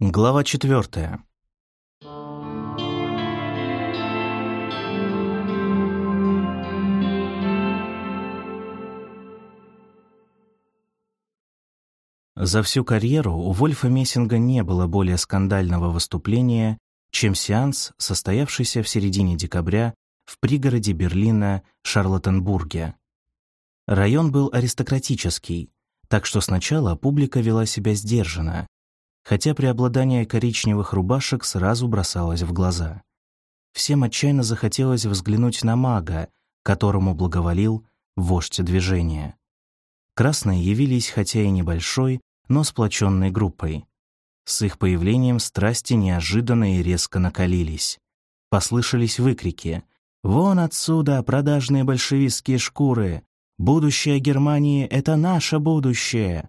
Глава четвертая. За всю карьеру у Вольфа Мессинга не было более скандального выступления, чем сеанс, состоявшийся в середине декабря в пригороде Берлина Шарлоттенбурге. Район был аристократический, так что сначала публика вела себя сдержанно, хотя преобладание коричневых рубашек сразу бросалось в глаза. Всем отчаянно захотелось взглянуть на мага, которому благоволил вождь движения. Красные явились хотя и небольшой, но сплоченной группой. С их появлением страсти неожиданно и резко накалились. Послышались выкрики «Вон отсюда, продажные большевистские шкуры! Будущее Германии — это наше будущее!»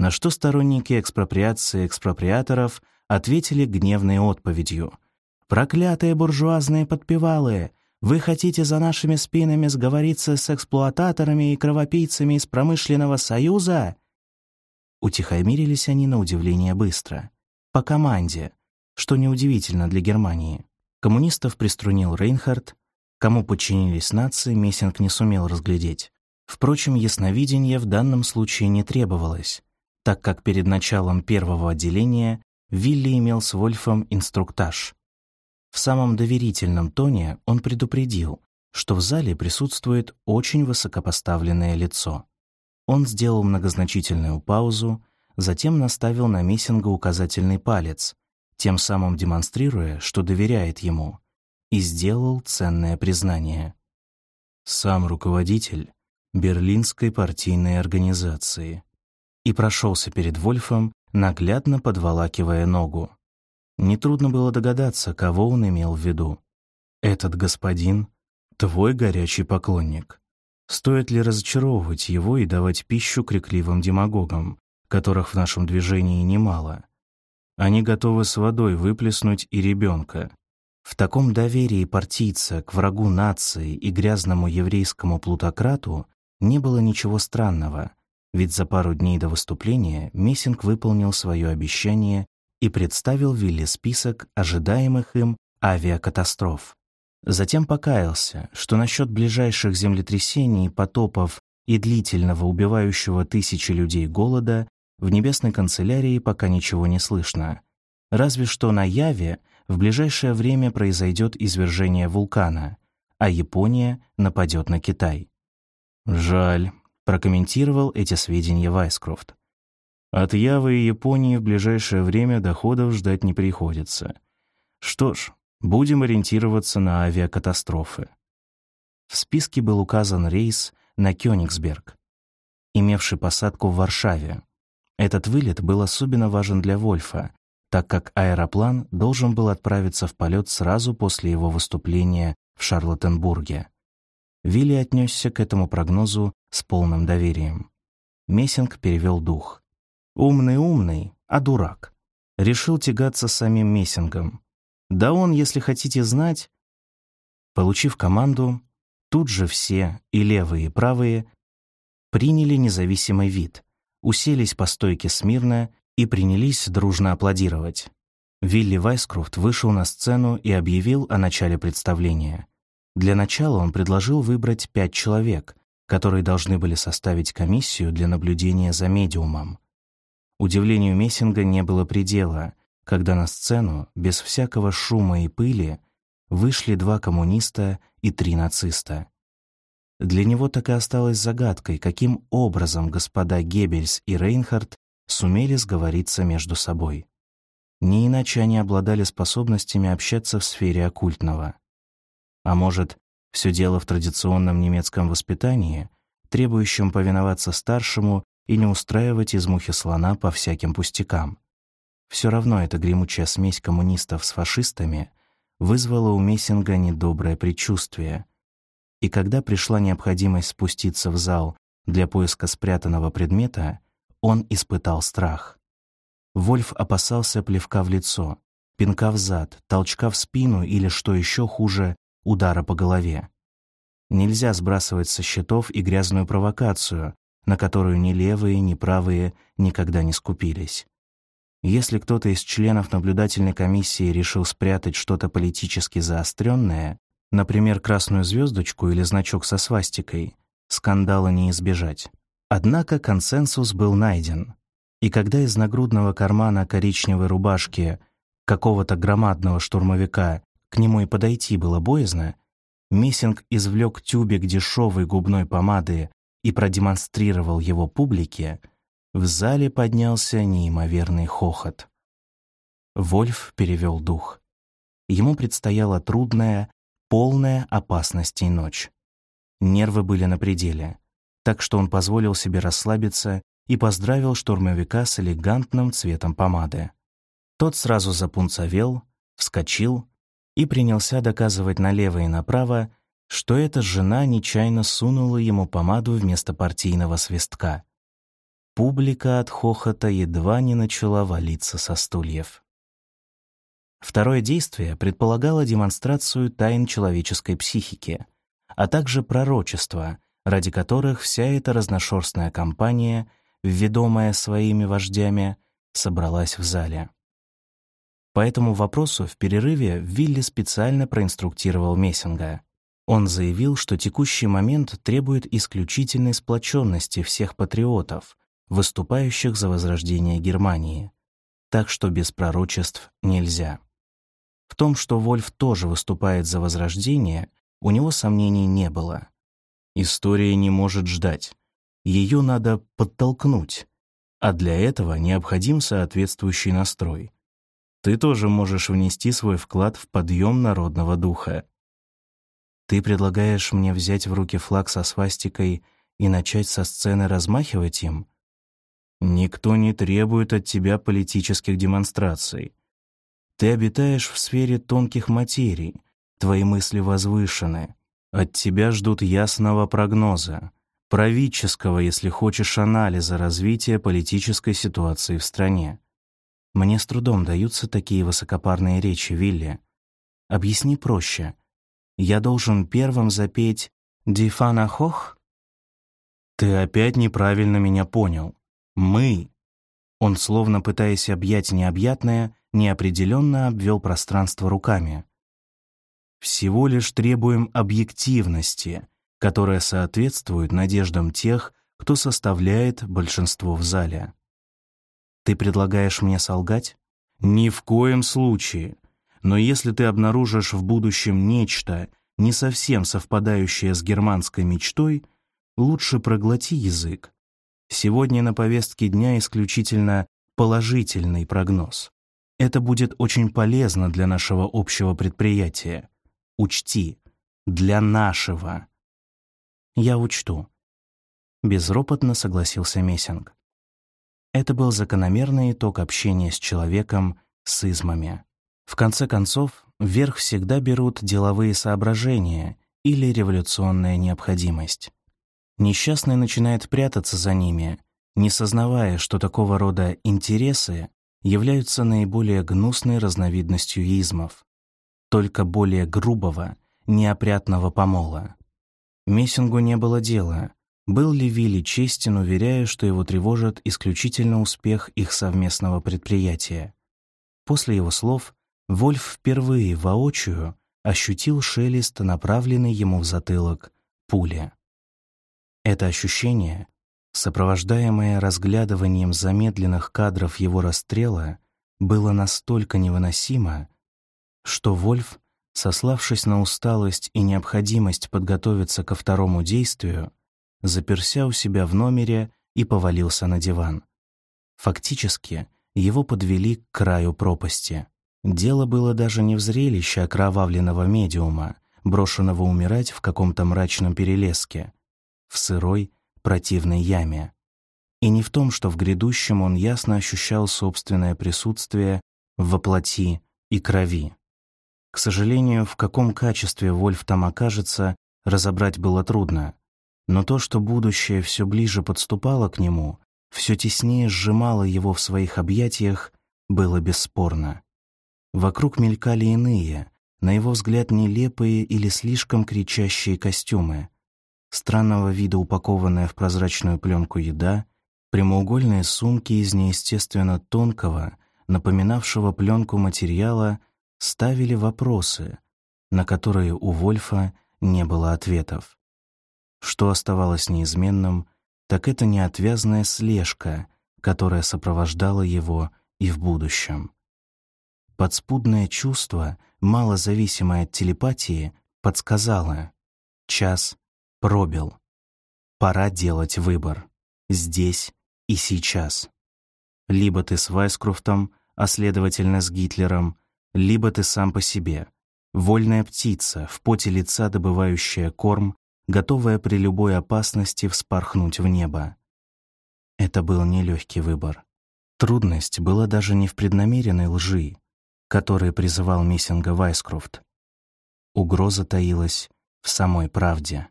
На что сторонники экспроприации экспроприаторов ответили гневной отповедью. «Проклятые буржуазные подпевалы! Вы хотите за нашими спинами сговориться с эксплуататорами и кровопийцами из промышленного союза?» Утихомирились они на удивление быстро. По команде, что неудивительно для Германии. Коммунистов приструнил Рейнхард, кому подчинились нации, Мессинг не сумел разглядеть. Впрочем, ясновидение в данном случае не требовалось, так как перед началом первого отделения Вилли имел с Вольфом инструктаж. В самом доверительном тоне он предупредил, что в зале присутствует очень высокопоставленное лицо. Он сделал многозначительную паузу, затем наставил на Мессинга указательный палец, тем самым демонстрируя, что доверяет ему, и сделал ценное признание. Сам руководитель Берлинской партийной организации и прошелся перед Вольфом, наглядно подволакивая ногу. Нетрудно было догадаться, кого он имел в виду. «Этот господин — твой горячий поклонник. Стоит ли разочаровывать его и давать пищу крикливым демагогам, которых в нашем движении немало? Они готовы с водой выплеснуть и ребенка. В таком доверии партийца к врагу нации и грязному еврейскому плутократу не было ничего странного, ведь за пару дней до выступления Мессинг выполнил свое обещание и представил Вилли список ожидаемых им авиакатастроф. Затем покаялся, что насчет ближайших землетрясений, потопов и длительного убивающего тысячи людей голода в небесной канцелярии пока ничего не слышно. Разве что на Яве в ближайшее время произойдет извержение вулкана, а Япония нападет на Китай. «Жаль», — прокомментировал эти сведения Вайскрофт. «От Явы и Японии в ближайшее время доходов ждать не приходится. Что ж, Будем ориентироваться на авиакатастрофы. В списке был указан рейс на Кёнигсберг, имевший посадку в Варшаве. Этот вылет был особенно важен для Вольфа, так как аэроплан должен был отправиться в полет сразу после его выступления в Шарлоттенбурге. Вилли отнесся к этому прогнозу с полным доверием. Мессинг перевел дух. «Умный-умный, а дурак». Решил тягаться с самим Мессингом, да он, если хотите знать... Получив команду, тут же все, и левые, и правые, приняли независимый вид, уселись по стойке смирно и принялись дружно аплодировать. Вилли Вайскрофт вышел на сцену и объявил о начале представления. Для начала он предложил выбрать пять человек, которые должны были составить комиссию для наблюдения за медиумом. Удивлению Мессинга не было предела, когда на сцену, без всякого шума и пыли, вышли два коммуниста и три нациста. Для него так и осталось загадкой, каким образом господа Геббельс и Рейнхард сумели сговориться между собой. Не иначе они обладали способностями общаться в сфере оккультного. А может, все дело в традиционном немецком воспитании, требующем повиноваться старшему и не устраивать из мухи слона по всяким пустякам. Все равно эта гремучая смесь коммунистов с фашистами вызвала у Мессинга недоброе предчувствие. И когда пришла необходимость спуститься в зал для поиска спрятанного предмета, он испытал страх. Вольф опасался плевка в лицо, пинка в зад, толчка в спину или, что еще хуже, удара по голове. Нельзя сбрасывать со счетов и грязную провокацию, на которую ни левые, ни правые никогда не скупились. Если кто-то из членов наблюдательной комиссии решил спрятать что-то политически заостренное, например, красную звездочку или значок со свастикой, скандала не избежать. Однако консенсус был найден. И когда из нагрудного кармана коричневой рубашки какого-то громадного штурмовика к нему и подойти было боязно, Мессинг извлек тюбик дешевой губной помады и продемонстрировал его публике, в зале поднялся неимоверный хохот. Вольф перевел дух. Ему предстояла трудная, полная опасностей ночь. Нервы были на пределе, так что он позволил себе расслабиться и поздравил штурмовика с элегантным цветом помады. Тот сразу запунцовел, вскочил и принялся доказывать налево и направо, что эта жена нечаянно сунула ему помаду вместо партийного свистка. Публика от хохота едва не начала валиться со стульев. Второе действие предполагало демонстрацию тайн человеческой психики, а также пророчества, ради которых вся эта разношерстная компания, ведомая своими вождями, собралась в зале. По этому вопросу в перерыве Вилли специально проинструктировал Мессинга. Он заявил, что текущий момент требует исключительной сплоченности всех патриотов, выступающих за возрождение Германии, так что без пророчеств нельзя. В том, что Вольф тоже выступает за возрождение, у него сомнений не было. История не может ждать. Ее надо подтолкнуть, а для этого необходим соответствующий настрой — ты тоже можешь внести свой вклад в подъем народного духа. Ты предлагаешь мне взять в руки флаг со свастикой и начать со сцены размахивать им? Никто не требует от тебя политических демонстраций. Ты обитаешь в сфере тонких материй, твои мысли возвышены. От тебя ждут ясного прогноза, правительского, если хочешь, анализа развития политической ситуации в стране. Мне с трудом даются такие высокопарные речи, Вилли. Объясни проще. Я должен первым запеть «Дифана Хох»? Ты опять неправильно меня понял. Мы. Он, словно пытаясь объять необъятное, неопределенно обвел пространство руками. Всего лишь требуем объективности, которая соответствует надеждам тех, кто составляет большинство в зале. Ты предлагаешь мне солгать? Ни в коем случае. Но если ты обнаружишь в будущем нечто, не совсем совпадающее с германской мечтой, лучше проглоти язык. Сегодня на повестке дня исключительно положительный прогноз. Это будет очень полезно для нашего общего предприятия. Учти, для нашего. Я учту. Безропотно согласился Мессинг. Это был закономерный итог общения с человеком с измами. В конце концов, вверх всегда берут деловые соображения или революционная необходимость. Несчастный начинает прятаться за ними, не сознавая, что такого рода интересы являются наиболее гнусной разновидностью измов, только более грубого, неопрятного помола. Мессингу не было дела, был ли Вилли честен, уверяя, что его тревожит исключительно успех их совместного предприятия? После его слов Вольф впервые воочию ощутил шелест, направленный ему в затылок, пули. Это ощущение, сопровождаемое разглядыванием замедленных кадров его расстрела, было настолько невыносимо, что Вольф, сославшись на усталость и необходимость подготовиться ко второму действию, заперся у себя в номере и повалился на диван. Фактически, его подвели к краю пропасти. Дело было даже не в зрелище окровавленного медиума, брошенного умирать в каком-то мрачном перелеске, в сырой, противной яме. И не в том, что в грядущем он ясно ощущал собственное присутствие в воплоти и крови. К сожалению, в каком качестве Вольф там окажется, разобрать было трудно. Но то, что будущее все ближе подступало к нему, все теснее сжимало его в своих объятиях, было бесспорно. Вокруг мелькали иные, на его взгляд нелепые или слишком кричащие костюмы. Странного вида упакованная в прозрачную пленку еда, прямоугольные сумки из неестественно тонкого, напоминавшего пленку материала, ставили вопросы, на которые у Вольфа не было ответов. Что оставалось неизменным, так это неотвязная слежка, которая сопровождала его и в будущем. Подспудное чувство, мало зависимое от телепатии, подсказало. Час пробил. Пора делать выбор. Здесь и сейчас. Либо ты с Вайскруфтом, а следовательно с Гитлером, либо ты сам по себе. Вольная птица, в поте лица добывающая корм, готовая при любой опасности вспорхнуть в небо. Это был нелегкий выбор. Трудность была даже не в преднамеренной лжи, которой призывал Миссинга Вайскрофт. Угроза таилась в самой правде.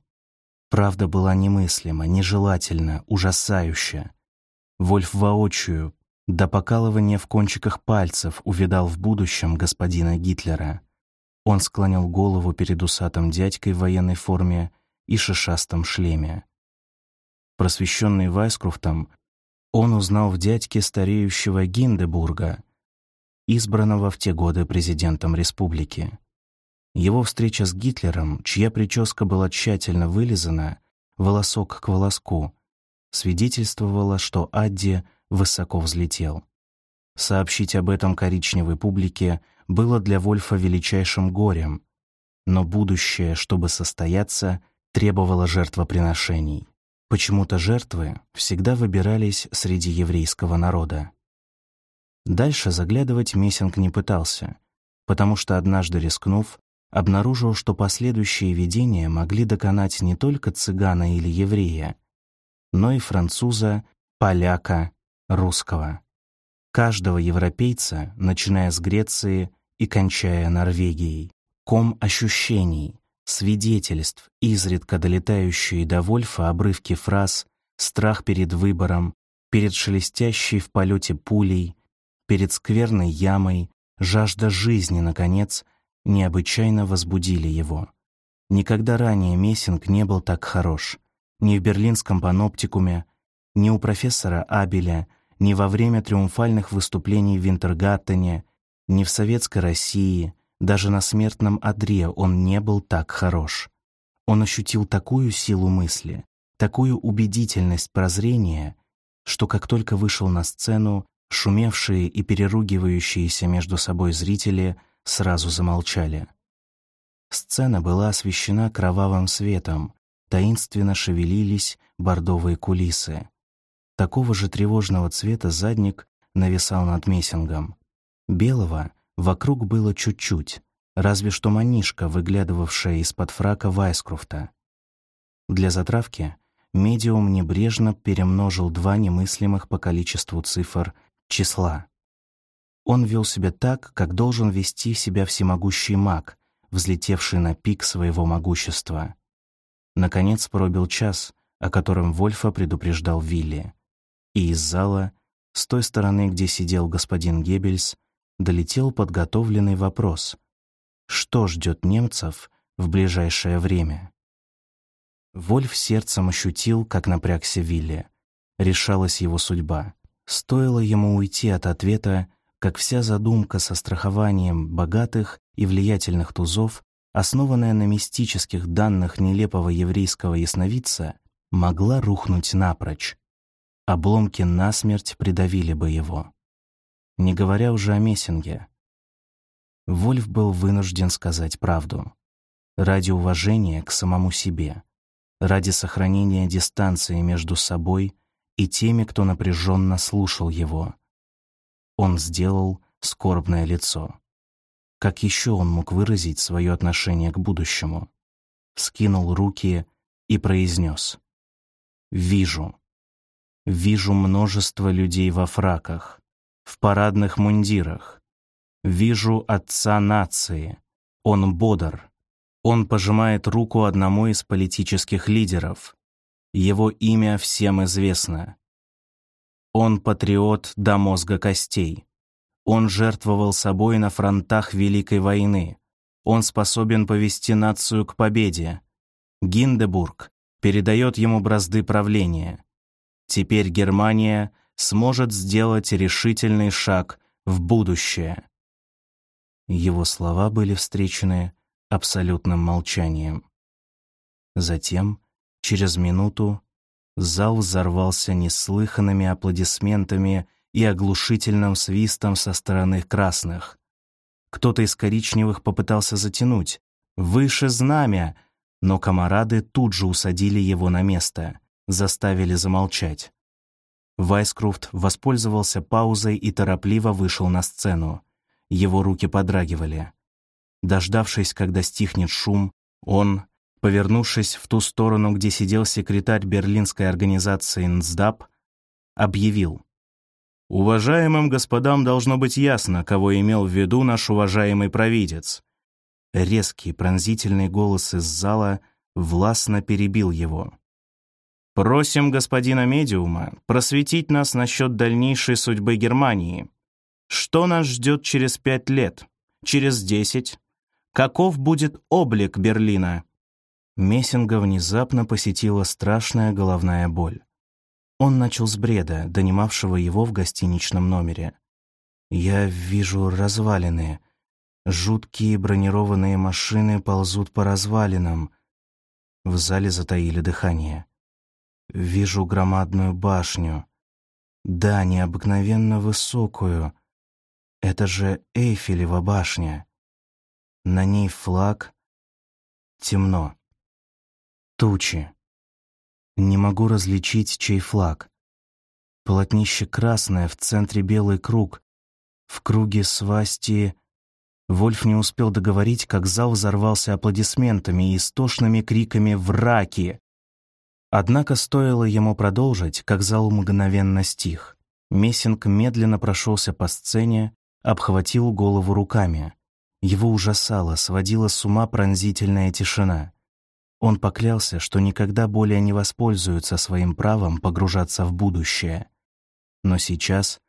Правда была немыслима, нежелательна, ужасающая. Вольф воочию, до покалывания в кончиках пальцев, увидал в будущем господина Гитлера. Он склонил голову перед усатым дядькой в военной форме и шишастом шлеме. Просвещенный Вайскруфтом, он узнал в дядьке стареющего Гиндебурга, избранного в те годы президентом республики. Его встреча с Гитлером, чья прическа была тщательно вылизана, волосок к волоску, свидетельствовала, что Адди высоко взлетел. Сообщить об этом коричневой публике было для Вольфа величайшим горем, но будущее, чтобы состояться, требовала жертвоприношений. Почему-то жертвы всегда выбирались среди еврейского народа. Дальше заглядывать Мессинг не пытался, потому что однажды рискнув, обнаружил, что последующие видения могли доконать не только цыгана или еврея, но и француза, поляка, русского. Каждого европейца, начиная с Греции и кончая Норвегией. Ком ощущений, свидетельств, изредка долетающие до Вольфа обрывки фраз, страх перед выбором, перед шелестящей в полете пулей, перед скверной ямой, жажда жизни, наконец, необычайно возбудили его. Никогда ранее Мессинг не был так хорош. Ни в берлинском паноптикуме, ни у профессора Абеля, ни во время триумфальных выступлений в Винтергаттене, ни в Советской России, даже на смертном одре он не был так хорош. Он ощутил такую силу мысли, такую убедительность прозрения, что как только вышел на сцену, шумевшие и переругивающиеся между собой зрители сразу замолчали. Сцена была освещена кровавым светом, таинственно шевелились бордовые кулисы. Такого же тревожного цвета задник нависал над Мессингом. Белого Вокруг было чуть-чуть, разве что манишка, выглядывавшая из-под фрака Вайскруфта. Для затравки медиум небрежно перемножил два немыслимых по количеству цифр числа. Он вел себя так, как должен вести себя всемогущий маг, взлетевший на пик своего могущества. Наконец пробил час, о котором Вольфа предупреждал Вилли. И из зала, с той стороны, где сидел господин Геббельс, долетел подготовленный вопрос. Что ждет немцев в ближайшее время? Вольф сердцем ощутил, как напрягся Вилли. Решалась его судьба. Стоило ему уйти от ответа, как вся задумка со страхованием богатых и влиятельных тузов, основанная на мистических данных нелепого еврейского ясновидца, могла рухнуть напрочь. Обломки насмерть придавили бы его не говоря уже о Мессинге. Вольф был вынужден сказать правду. Ради уважения к самому себе, ради сохранения дистанции между собой и теми, кто напряженно слушал его. Он сделал скорбное лицо. Как еще он мог выразить свое отношение к будущему? Скинул руки и произнес. «Вижу. Вижу множество людей во фраках, в парадных мундирах. Вижу отца нации. Он бодр. Он пожимает руку одному из политических лидеров. Его имя всем известно. Он патриот до мозга костей. Он жертвовал собой на фронтах Великой войны. Он способен повести нацию к победе. Гиндебург передает ему бразды правления. Теперь Германия сможет сделать решительный шаг в будущее. Его слова были встречены абсолютным молчанием. Затем, через минуту, зал взорвался неслыханными аплодисментами и оглушительным свистом со стороны красных. Кто-то из коричневых попытался затянуть «Выше знамя!», но комарады тут же усадили его на место, заставили замолчать. Вайскруфт воспользовался паузой и торопливо вышел на сцену. Его руки подрагивали. Дождавшись, когда стихнет шум, он, повернувшись в ту сторону, где сидел секретарь берлинской организации НСДАП, объявил. «Уважаемым господам должно быть ясно, кого имел в виду наш уважаемый провидец». Резкий пронзительный голос из зала властно перебил его. Просим господина медиума просветить нас насчет дальнейшей судьбы Германии. Что нас ждет через пять лет? Через десять? Каков будет облик Берлина? Мессинга внезапно посетила страшная головная боль. Он начал с бреда, донимавшего его в гостиничном номере. «Я вижу развалины. Жуткие бронированные машины ползут по развалинам». В зале затаили дыхание. Вижу громадную башню. Да, необыкновенно высокую. Это же Эйфелева башня. На ней флаг. Темно. Тучи. Не могу различить, чей флаг. Полотнище красное, в центре белый круг. В круге свасти... Вольф не успел договорить, как зал взорвался аплодисментами и истошными криками «Враки!». Однако стоило ему продолжить, как зал мгновенно стих. Мессинг медленно прошелся по сцене, обхватил голову руками. Его ужасала, сводила с ума пронзительная тишина. Он поклялся, что никогда более не воспользуется своим правом погружаться в будущее. Но сейчас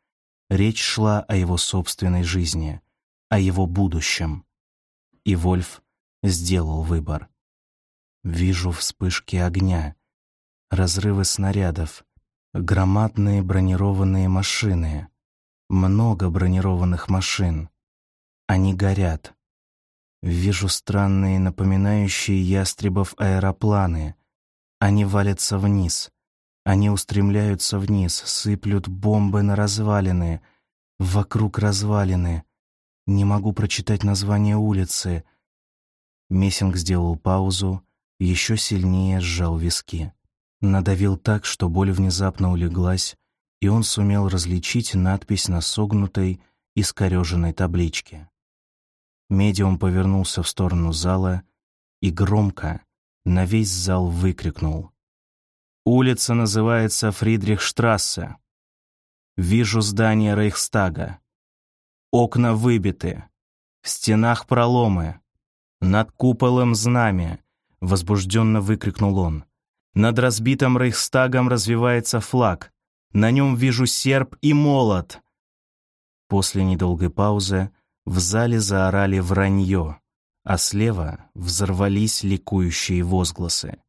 речь шла о его собственной жизни, о его будущем. И Вольф сделал выбор. «Вижу вспышки огня», разрывы снарядов, громадные бронированные машины, много бронированных машин. Они горят. Вижу странные, напоминающие ястребов аэропланы. Они валятся вниз. Они устремляются вниз, сыплют бомбы на развалины. Вокруг развалины. Не могу прочитать название улицы. Мессинг сделал паузу, еще сильнее сжал виски. Надавил так, что боль внезапно улеглась, и он сумел различить надпись на согнутой, искореженной табличке. Медиум повернулся в сторону зала и громко на весь зал выкрикнул. «Улица называется Фридрихштрассе. Вижу здание Рейхстага. Окна выбиты. В стенах проломы. Над куполом знамя», — возбужденно выкрикнул он. Над разбитым Рейхстагом развивается флаг. На нем вижу серп и молот. После недолгой паузы в зале заорали вранье, а слева взорвались ликующие возгласы.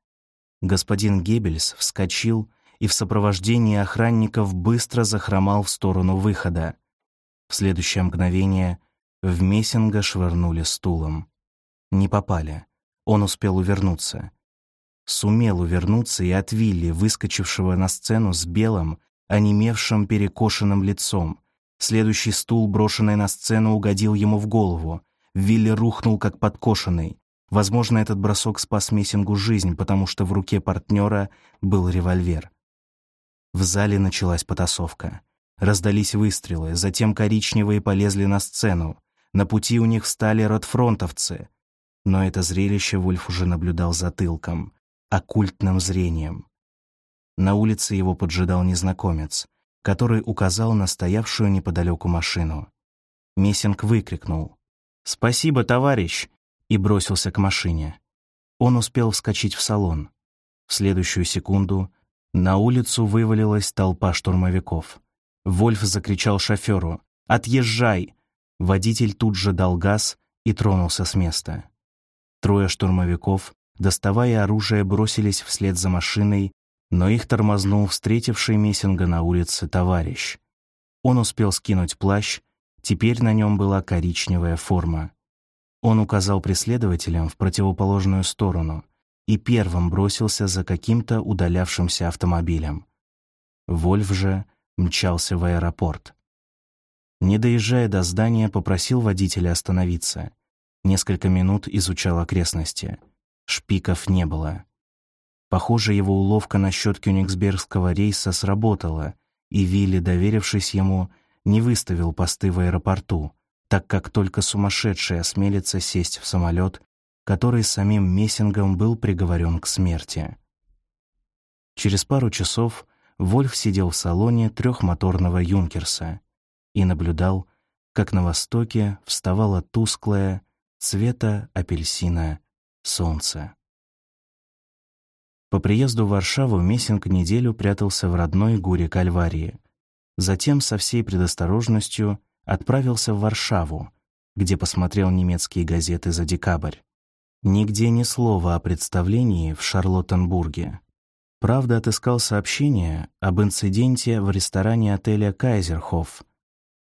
Господин Геббельс вскочил и в сопровождении охранников быстро захромал в сторону выхода. В следующее мгновение в Мессинга швырнули стулом. Не попали. Он успел увернуться сумел увернуться и от Вилли, выскочившего на сцену с белым, онемевшим перекошенным лицом. Следующий стул, брошенный на сцену, угодил ему в голову. Вилли рухнул, как подкошенный. Возможно, этот бросок спас Мессингу жизнь, потому что в руке партнера был револьвер. В зале началась потасовка. Раздались выстрелы, затем коричневые полезли на сцену. На пути у них встали ротфронтовцы. Но это зрелище Вульф уже наблюдал затылком оккультным зрением. На улице его поджидал незнакомец, который указал на стоявшую неподалеку машину. Мессинг выкрикнул «Спасибо, товарищ!» и бросился к машине. Он успел вскочить в салон. В следующую секунду на улицу вывалилась толпа штурмовиков. Вольф закричал шоферу «Отъезжай!» Водитель тут же дал газ и тронулся с места. Трое штурмовиков доставая оружие, бросились вслед за машиной, но их тормознул встретивший Мессинга на улице товарищ. Он успел скинуть плащ, Теперь на нем была коричневая форма. Он указал преследователям в противоположную сторону и первым бросился за каким-то удалявшимся автомобилем. Вольф же мчался в аэропорт. Не доезжая до здания, попросил водителя остановиться. Несколько минут изучал окрестности. Шпиков не было. Похоже, его уловка насчет кёнигсбергского рейса сработала, и Вилли, доверившись ему, не выставил посты в аэропорту, так как только сумасшедший осмелится сесть в самолет, который самим Мессингом был приговорен к смерти. Через пару часов Вольф сидел в салоне трехмоторного «Юнкерса» и наблюдал, как на востоке вставало тусклое, цвета апельсина, солнце. По приезду в Варшаву Мессинг неделю прятался в родной Гуре Кальварии. Затем со всей предосторожностью отправился в Варшаву, где посмотрел немецкие газеты за декабрь. Нигде ни слова о представлении в Шарлоттенбурге. Правда, отыскал сообщение об инциденте в ресторане отеля «Кайзерхоф».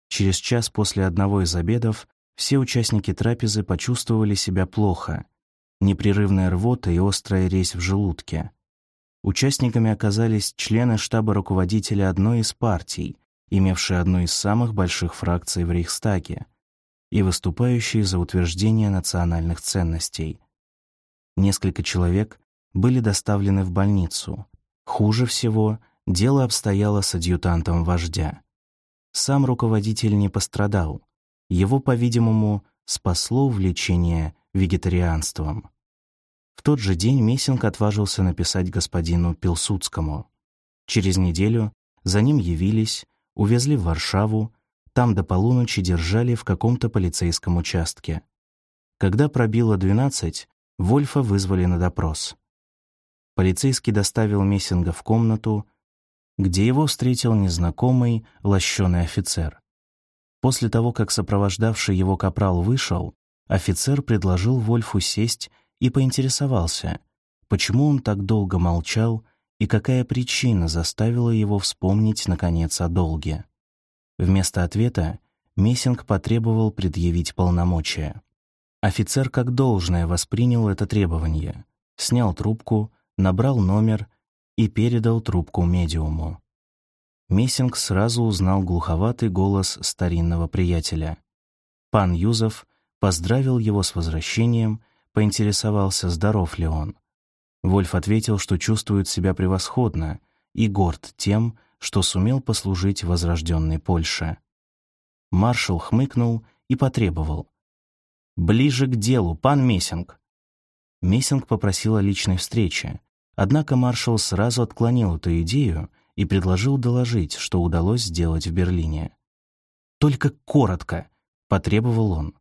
Через час после одного из обедов все участники трапезы почувствовали себя плохо. Непрерывная рвота и острая резь в желудке. Участниками оказались члены штаба руководителя одной из партий, имевшей одну из самых больших фракций в Рейхстаге, и выступающие за утверждение национальных ценностей. Несколько человек были доставлены в больницу. Хуже всего дело обстояло с адъютантом вождя. Сам руководитель не пострадал. Его, по-видимому, спасло увлечение вегетарианством. В тот же день Мессинг отважился написать господину Пилсудскому. Через неделю за ним явились, увезли в Варшаву, там до полуночи держали в каком-то полицейском участке. Когда пробило двенадцать, Вольфа вызвали на допрос. Полицейский доставил Мессинга в комнату, где его встретил незнакомый лощеный офицер. После того, как сопровождавший его капрал вышел, офицер предложил Вольфу сесть и поинтересовался, почему он так долго молчал и какая причина заставила его вспомнить, наконец, о долге. Вместо ответа Мессинг потребовал предъявить полномочия. Офицер как должное воспринял это требование, снял трубку, набрал номер и передал трубку медиуму. Мессинг сразу узнал глуховатый голос старинного приятеля. Пан Юзов поздравил его с возвращением, поинтересовался, здоров ли он. Вольф ответил, что чувствует себя превосходно и горд тем, что сумел послужить возрожденной Польше. Маршал хмыкнул и потребовал. «Ближе к делу, пан Мессинг!» Мессинг попросил о личной встрече, однако маршал сразу отклонил эту идею и предложил доложить, что удалось сделать в Берлине. «Только коротко», — потребовал он.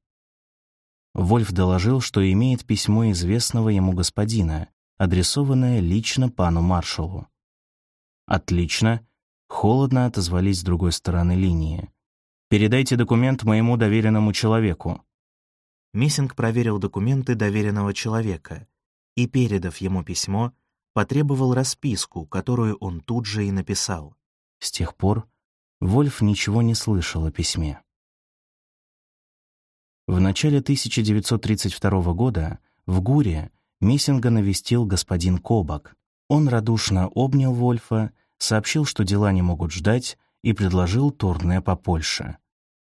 Вольф доложил, что имеет письмо известного ему господина, адресованное лично пану маршалу. «Отлично», — холодно отозвались с другой стороны линии. «Передайте документ моему доверенному человеку». Миссинг проверил документы доверенного человека и, передав ему письмо, потребовал расписку, которую он тут же и написал. С тех пор Вольф ничего не слышал о письме. В начале 1932 года в Гуре Мессинга навестил господин Кобак. Он радушно обнял Вольфа, сообщил, что дела не могут ждать, и предложил турне по Польше.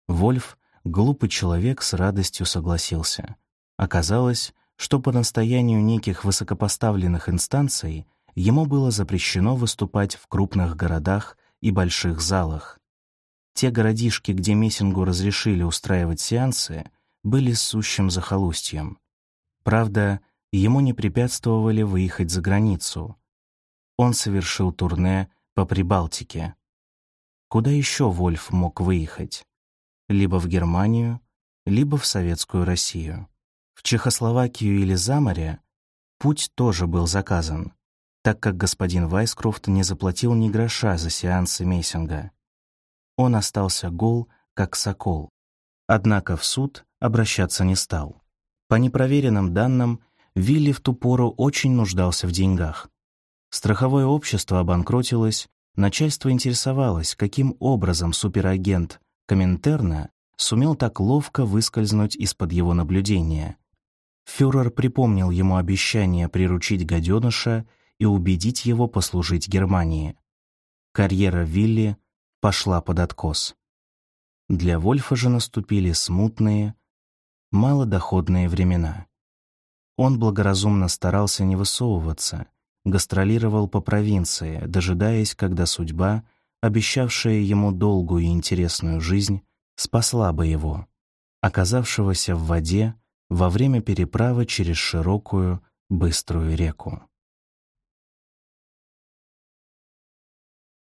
Вольф, глупый человек, с радостью согласился. Оказалось, что по настоянию неких высокопоставленных инстанций ему было запрещено выступать в крупных городах и больших залах. Те городишки, где Мессингу разрешили устраивать сеансы, были сущим захолустьем. Правда, ему не препятствовали выехать за границу. Он совершил турне по Прибалтике. Куда еще Вольф мог выехать? Либо в Германию, либо в Советскую Россию. В Чехословакию или за море путь тоже был заказан, так как господин Вайскрофт не заплатил ни гроша за сеансы Мессинга. Он остался гол, как сокол. Однако в суд обращаться не стал. По непроверенным данным, Вилли в ту пору очень нуждался в деньгах. Страховое общество обанкротилось, начальство интересовалось, каким образом суперагент Коминтерна сумел так ловко выскользнуть из-под его наблюдения. Фюрер припомнил ему обещание приручить гаденыша и убедить его послужить Германии. Карьера Вилли пошла под откос. Для Вольфа же наступили смутные, малодоходные времена. Он благоразумно старался не высовываться, гастролировал по провинции, дожидаясь, когда судьба, обещавшая ему долгую и интересную жизнь, спасла бы его, оказавшегося в воде во время переправы через широкую, быструю реку.